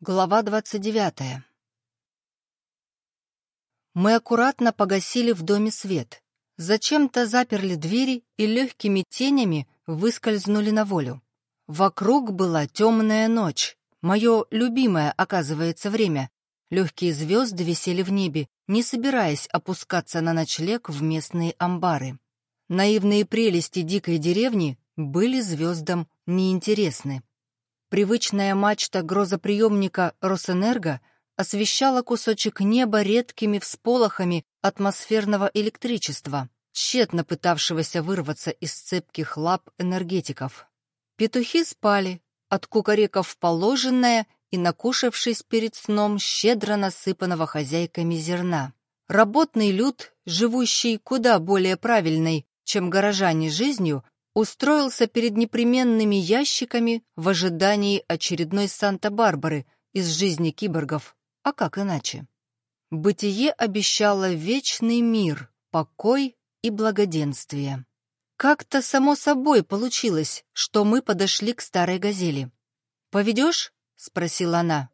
Глава 29. Мы аккуратно погасили в доме свет. Зачем-то заперли двери и легкими тенями выскользнули на волю. Вокруг была темная ночь. Мое любимое, оказывается, время. Легкие звезды висели в небе, не собираясь опускаться на ночлег в местные амбары. Наивные прелести дикой деревни были звездам неинтересны. Привычная мачта грозоприемника Росэнерго освещала кусочек неба редкими всполохами атмосферного электричества, тщетно пытавшегося вырваться из цепких лап энергетиков. Петухи спали, откукарекав положенное и накушавшись перед сном щедро насыпанного хозяйками зерна. Работный люд, живущий куда более правильной, чем горожане жизнью, устроился перед непременными ящиками в ожидании очередной Санта-Барбары из жизни киборгов. А как иначе? Бытие обещало вечный мир, покой и благоденствие. Как-то само собой получилось, что мы подошли к старой газели. «Поведешь?» — спросила она.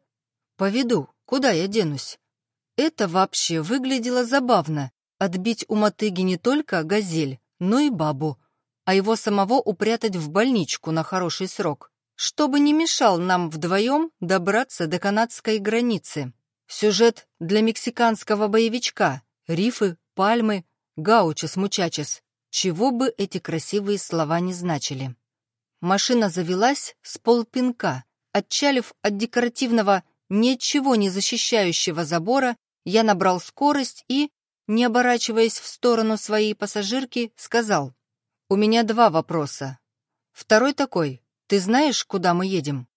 «Поведу. Куда я денусь?» Это вообще выглядело забавно — отбить у мотыги не только газель, но и бабу, а его самого упрятать в больничку на хороший срок, чтобы не мешал нам вдвоем добраться до канадской границы. Сюжет для мексиканского боевичка, рифы, пальмы, гаучес-мучачес, чего бы эти красивые слова не значили. Машина завелась с полпинка, отчалив от декоративного, ничего не защищающего забора, я набрал скорость и, не оборачиваясь в сторону своей пассажирки, сказал — «У меня два вопроса. Второй такой. Ты знаешь, куда мы едем?»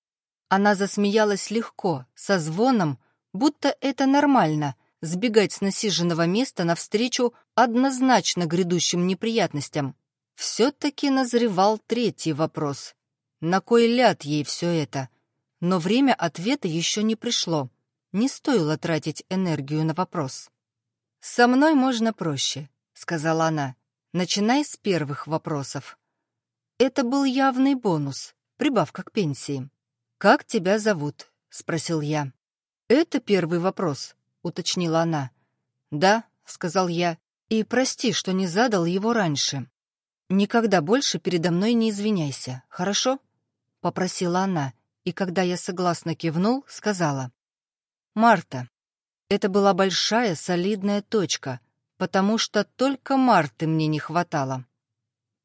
Она засмеялась легко, со звоном, будто это нормально — сбегать с насиженного места навстречу однозначно грядущим неприятностям. Все-таки назревал третий вопрос. На кой ляд ей все это? Но время ответа еще не пришло. Не стоило тратить энергию на вопрос. «Со мной можно проще», — сказала она. Начинай с первых вопросов. Это был явный бонус, прибавка к пенсии. «Как тебя зовут?» — спросил я. «Это первый вопрос», — уточнила она. «Да», — сказал я, — «и прости, что не задал его раньше. Никогда больше передо мной не извиняйся, хорошо?» — попросила она, и когда я согласно кивнул, сказала. «Марта». Это была большая солидная точка, потому что только Марты мне не хватало.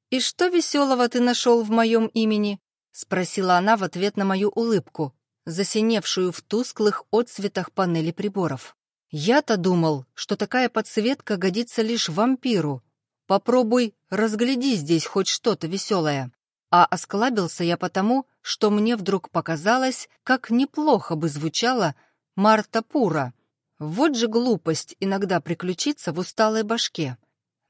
«И что веселого ты нашел в моем имени?» — спросила она в ответ на мою улыбку, засиневшую в тусклых отцветах панели приборов. «Я-то думал, что такая подсветка годится лишь вампиру. Попробуй, разгляди здесь хоть что-то веселое». А осклабился я потому, что мне вдруг показалось, как неплохо бы звучала Марта Пура — вот же глупость иногда приключиться в усталой башке.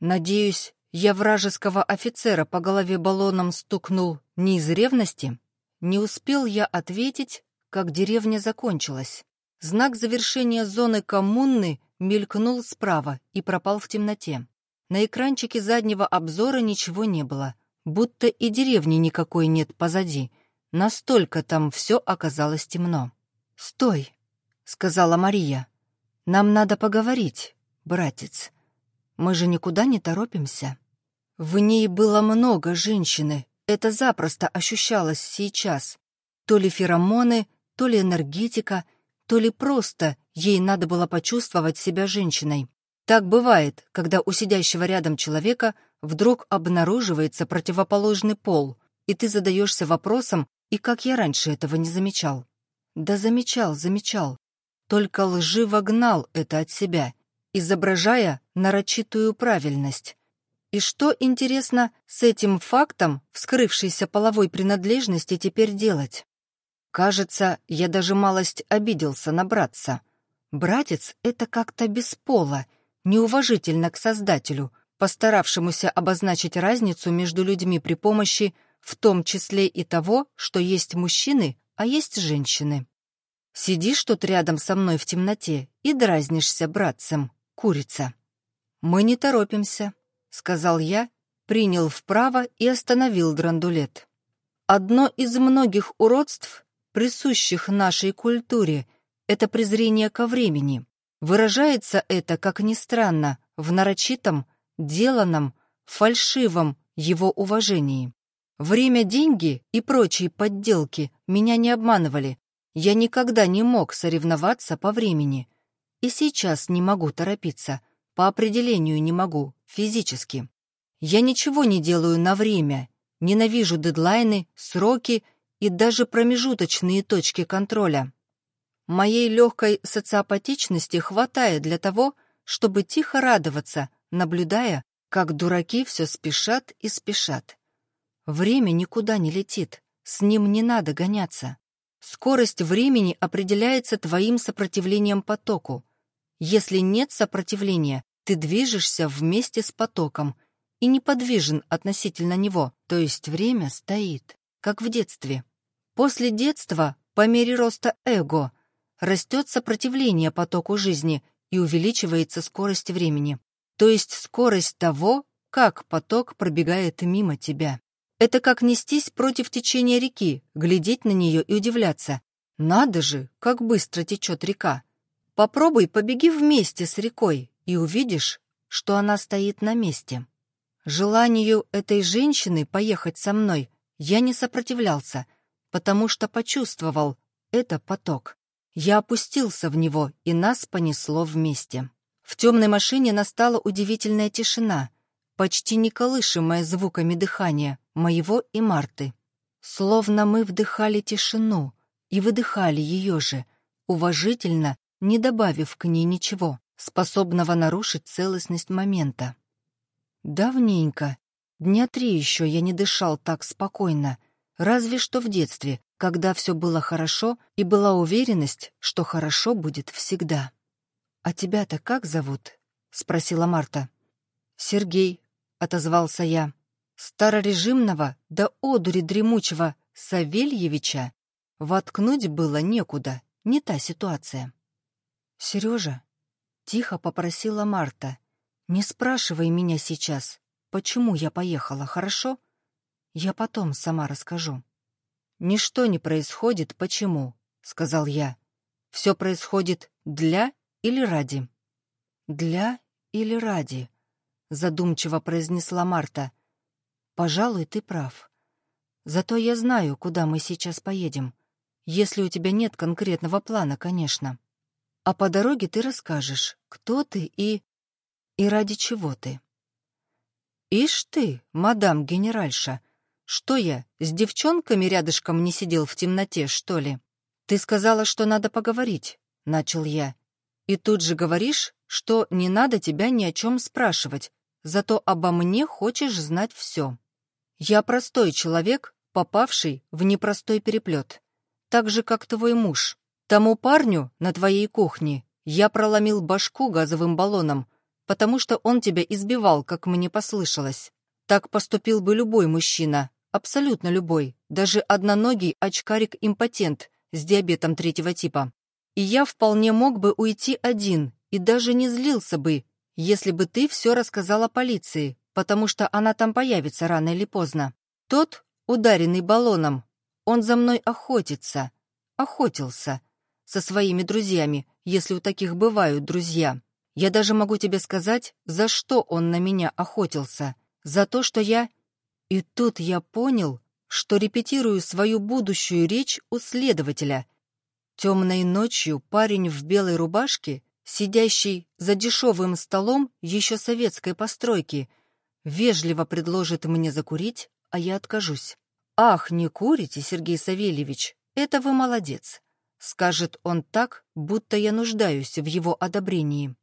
Надеюсь, я вражеского офицера по голове баллоном стукнул не из ревности? Не успел я ответить, как деревня закончилась. Знак завершения зоны коммуны мелькнул справа и пропал в темноте. На экранчике заднего обзора ничего не было, будто и деревни никакой нет позади. Настолько там все оказалось темно. «Стой!» — сказала Мария. Нам надо поговорить, братец. Мы же никуда не торопимся. В ней было много женщины, это запросто ощущалось сейчас. То ли феромоны, то ли энергетика, то ли просто ей надо было почувствовать себя женщиной. Так бывает, когда у сидящего рядом человека вдруг обнаруживается противоположный пол, и ты задаешься вопросом, и как я раньше этого не замечал. Да замечал, замечал только лживо гнал это от себя, изображая нарочитую правильность. И что, интересно, с этим фактом вскрывшейся половой принадлежности теперь делать? Кажется, я даже малость обиделся на братца. Братец — это как-то без неуважительно к Создателю, постаравшемуся обозначить разницу между людьми при помощи в том числе и того, что есть мужчины, а есть женщины. Сидишь тут рядом со мной в темноте и дразнишься братцем, курица. Мы не торопимся, — сказал я, принял вправо и остановил драндулет. Одно из многих уродств, присущих нашей культуре, это презрение ко времени. Выражается это, как ни странно, в нарочитом, деланном, фальшивом его уважении. Время, деньги и прочие подделки меня не обманывали. Я никогда не мог соревноваться по времени. И сейчас не могу торопиться. По определению не могу, физически. Я ничего не делаю на время. Ненавижу дедлайны, сроки и даже промежуточные точки контроля. Моей легкой социопатичности хватает для того, чтобы тихо радоваться, наблюдая, как дураки все спешат и спешат. Время никуда не летит, с ним не надо гоняться. Скорость времени определяется твоим сопротивлением потоку. Если нет сопротивления, ты движешься вместе с потоком и неподвижен относительно него, то есть время стоит, как в детстве. После детства, по мере роста эго, растет сопротивление потоку жизни и увеличивается скорость времени, то есть скорость того, как поток пробегает мимо тебя. Это как нестись против течения реки, глядеть на нее и удивляться. Надо же, как быстро течет река. Попробуй побеги вместе с рекой и увидишь, что она стоит на месте. Желанию этой женщины поехать со мной я не сопротивлялся, потому что почувствовал — это поток. Я опустился в него, и нас понесло вместе. В темной машине настала удивительная тишина, почти не колышемая звуками дыхания, моего и Марты. Словно мы вдыхали тишину и выдыхали ее же, уважительно, не добавив к ней ничего, способного нарушить целостность момента. Давненько, дня три еще я не дышал так спокойно, разве что в детстве, когда все было хорошо и была уверенность, что хорошо будет всегда. «А тебя-то как зовут?» — спросила Марта. «Сергей», — отозвался я. Старорежимного до одури дремучего Савельевича воткнуть было некуда, не та ситуация. «Сережа», — тихо попросила Марта, — «не спрашивай меня сейчас, почему я поехала, хорошо? Я потом сама расскажу». «Ничто не происходит почему», — сказал я. «Все происходит для или ради?» «Для или ради?» — задумчиво произнесла Марта. «Пожалуй, ты прав. Зато я знаю, куда мы сейчас поедем. Если у тебя нет конкретного плана, конечно. А по дороге ты расскажешь, кто ты и... и ради чего ты». «Ишь ты, мадам генеральша!» Что я, с девчонками рядышком не сидел в темноте, что ли? Ты сказала, что надо поговорить, — начал я. И тут же говоришь, что не надо тебя ни о чем спрашивать, зато обо мне хочешь знать все. Я простой человек, попавший в непростой переплет. Так же, как твой муж. Тому парню на твоей кухне я проломил башку газовым баллоном, потому что он тебя избивал, как мне послышалось. Так поступил бы любой мужчина, Абсолютно любой, даже одноногий очкарик-импотент с диабетом третьего типа. И я вполне мог бы уйти один и даже не злился бы, если бы ты все рассказала полиции, потому что она там появится рано или поздно. Тот, ударенный баллоном, он за мной охотится, охотился со своими друзьями, если у таких бывают друзья. Я даже могу тебе сказать, за что он на меня охотился. За то, что я и тут я понял, что репетирую свою будущую речь у следователя. Темной ночью парень в белой рубашке, сидящий за дешевым столом еще советской постройки, вежливо предложит мне закурить, а я откажусь. «Ах, не курите, Сергей Савельевич, это вы молодец», — скажет он так, будто я нуждаюсь в его одобрении.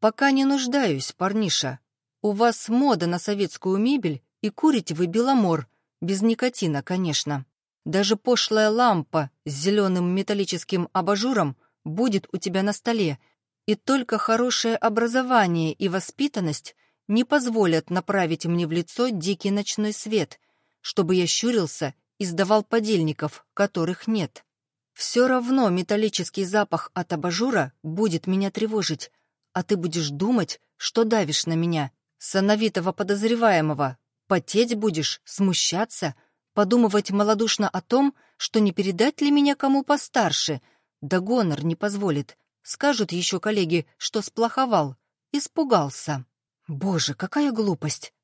«Пока не нуждаюсь, парниша. У вас мода на советскую мебель и курите вы беломор, без никотина, конечно. Даже пошлая лампа с зеленым металлическим абажуром будет у тебя на столе, и только хорошее образование и воспитанность не позволят направить мне в лицо дикий ночной свет, чтобы я щурился и сдавал подельников, которых нет. Все равно металлический запах от абажура будет меня тревожить, а ты будешь думать, что давишь на меня, сановитого подозреваемого, Потеть будешь, смущаться, подумывать малодушно о том, что не передать ли меня кому постарше. Да гонор не позволит. Скажут еще коллеги, что сплоховал. Испугался. Боже, какая глупость.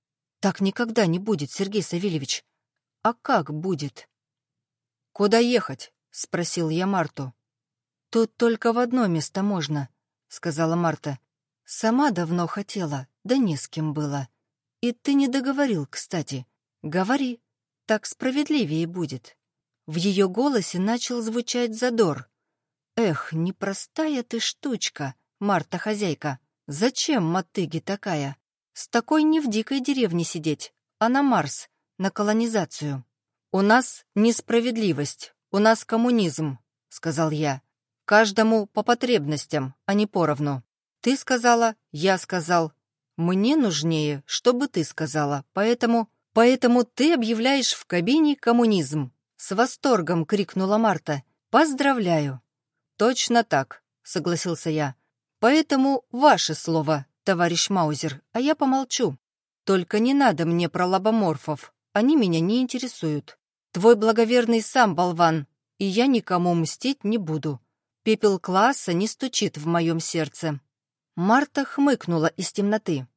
Так никогда не будет, Сергей Савельевич. А как будет? Куда ехать? Спросил я Марту. Тут только в одно место можно, сказала Марта. Сама давно хотела, да не с кем было. И ты не договорил, кстати. Говори, так справедливее будет. В ее голосе начал звучать задор. Эх, непростая ты штучка, Марта-хозяйка. Зачем мотыги такая? С такой не в дикой деревне сидеть, а на Марс, на колонизацию. У нас несправедливость, у нас коммунизм, сказал я. Каждому по потребностям, а не поровну. Ты сказала, я сказал. Мне нужнее, чтобы ты сказала, поэтому... Поэтому ты объявляешь в кабине коммунизм. С восторгом крикнула Марта. Поздравляю. Точно так, согласился я. Поэтому ваше слово, товарищ Маузер, а я помолчу. Только не надо мне про лобоморфов, они меня не интересуют. Твой благоверный сам болван, и я никому мстить не буду. Пепел класса не стучит в моем сердце. Марта хмыкнула из темноты.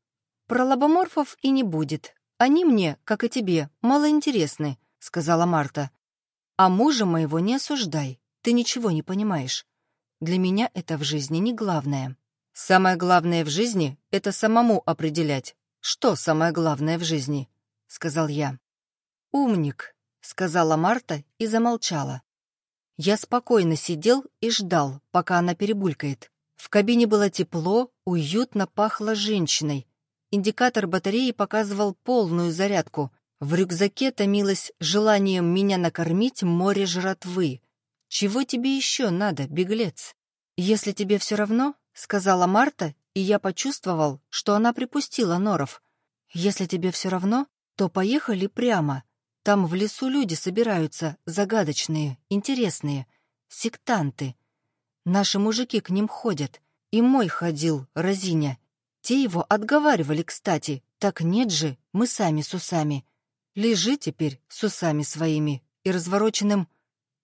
«Про лобоморфов и не будет. Они мне, как и тебе, малоинтересны», — сказала Марта. «А мужа моего не осуждай. Ты ничего не понимаешь. Для меня это в жизни не главное. Самое главное в жизни — это самому определять, что самое главное в жизни», — сказал я. «Умник», — сказала Марта и замолчала. Я спокойно сидел и ждал, пока она перебулькает. В кабине было тепло, уютно пахло женщиной. Индикатор батареи показывал полную зарядку. В рюкзаке томилось желанием меня накормить море жратвы. «Чего тебе еще надо, беглец?» «Если тебе все равно», — сказала Марта, и я почувствовал, что она припустила норов. «Если тебе все равно, то поехали прямо. Там в лесу люди собираются, загадочные, интересные, сектанты. Наши мужики к ним ходят. И мой ходил, разиня. Те его отговаривали, кстати. Так нет же, мы сами с усами. Лежи теперь с усами своими и развороченным...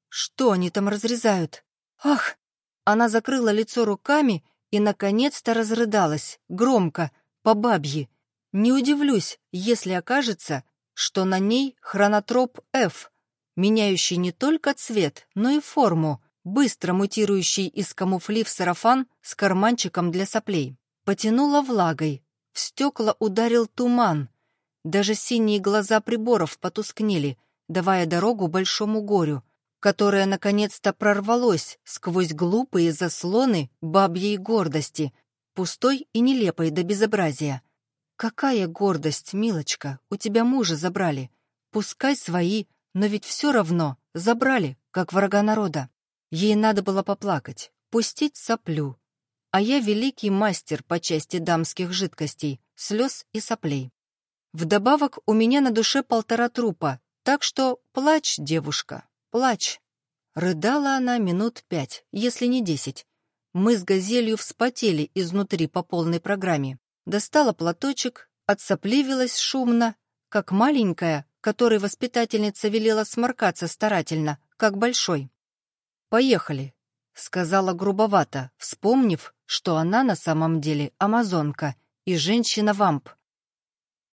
Что они там разрезают? Ах! Она закрыла лицо руками и, наконец-то, разрыдалась, громко, по бабье. Не удивлюсь, если окажется, что на ней хронотроп F, меняющий не только цвет, но и форму, быстро мутирующий из камуфлив сарафан с карманчиком для соплей. Потянуло влагой, в стекла ударил туман. Даже синие глаза приборов потускнели, давая дорогу большому горю, которое наконец-то прорвалось сквозь глупые заслоны бабьей гордости, пустой и нелепой до безобразия. «Какая гордость, милочка, у тебя мужа забрали. Пускай свои, но ведь все равно забрали, как врага народа. Ей надо было поплакать, пустить соплю. А я великий мастер по части дамских жидкостей, слез и соплей. Вдобавок у меня на душе полтора трупа, так что плачь, девушка, плачь. Рыдала она минут пять, если не десять. Мы с газелью вспотели изнутри по полной программе. Достала платочек, отсопливилась шумно, как маленькая, которой воспитательница велела сморкаться старательно, как большой. «Поехали», — сказала грубовато, вспомнив, что она на самом деле амазонка и женщина-вамп.